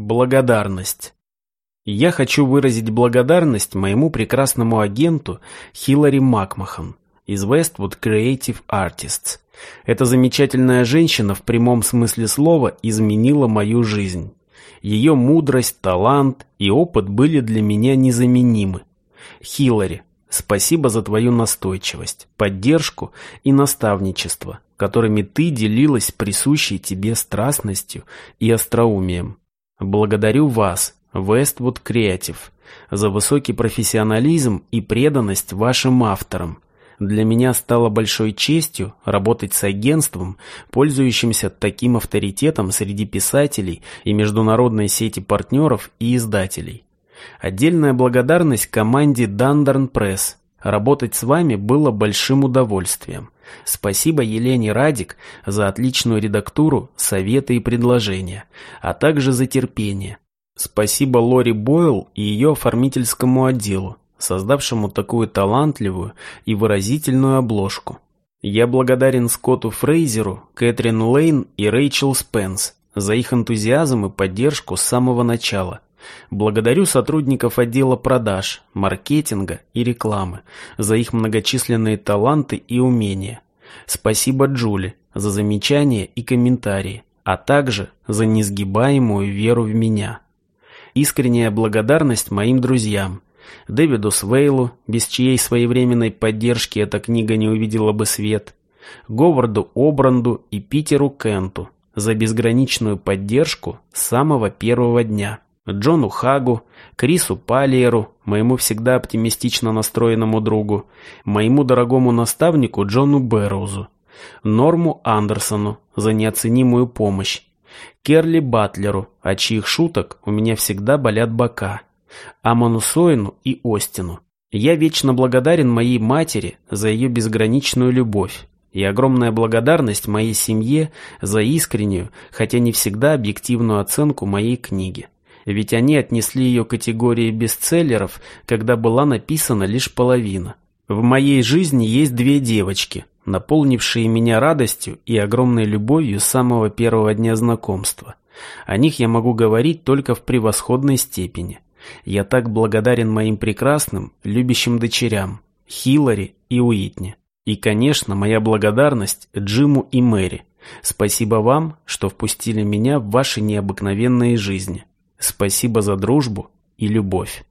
Благодарность. Я хочу выразить благодарность моему прекрасному агенту Хиллари Макмахан из Westwood Creative Artists. Эта замечательная женщина в прямом смысле слова изменила мою жизнь. Ее мудрость, талант и опыт были для меня незаменимы. Хиллари, спасибо за твою настойчивость, поддержку и наставничество, которыми ты делилась присущей тебе страстностью и остроумием. Благодарю вас, Westwood Creative, за высокий профессионализм и преданность вашим авторам. Для меня стало большой честью работать с агентством, пользующимся таким авторитетом среди писателей и международной сети партнеров и издателей. Отдельная благодарность команде Дандарн Пресс. Работать с вами было большим удовольствием. Спасибо Елене Радик за отличную редактуру, советы и предложения, а также за терпение. Спасибо Лори Бойл и ее оформительскому отделу, создавшему такую талантливую и выразительную обложку. Я благодарен Скотту Фрейзеру, Кэтрин Лейн и Рэйчел Спенс за их энтузиазм и поддержку с самого начала. Благодарю сотрудников отдела продаж, маркетинга и рекламы за их многочисленные таланты и умения. Спасибо Джули за замечания и комментарии, а также за несгибаемую веру в меня. Искренняя благодарность моим друзьям. Дэвиду Свейлу, без чьей своевременной поддержки эта книга не увидела бы свет. Говарду Обранду и Питеру Кенту за безграничную поддержку с самого первого дня. Джону Хагу, Крису Палиеру, моему всегда оптимистично настроенному другу, моему дорогому наставнику Джону Бэрроузу, Норму Андерсону за неоценимую помощь, Керли Батлеру, от чьих шуток у меня всегда болят бока, Амону Сойну и Остину. Я вечно благодарен моей матери за ее безграничную любовь и огромная благодарность моей семье за искреннюю, хотя не всегда объективную оценку моей книги ведь они отнесли ее к категории бестселлеров, когда была написана лишь половина. В моей жизни есть две девочки, наполнившие меня радостью и огромной любовью с самого первого дня знакомства. О них я могу говорить только в превосходной степени. Я так благодарен моим прекрасным, любящим дочерям, Хиллари и Уитни. И, конечно, моя благодарность Джиму и Мэри. Спасибо вам, что впустили меня в ваши необыкновенные жизни. Спасибо за дружбу и любовь.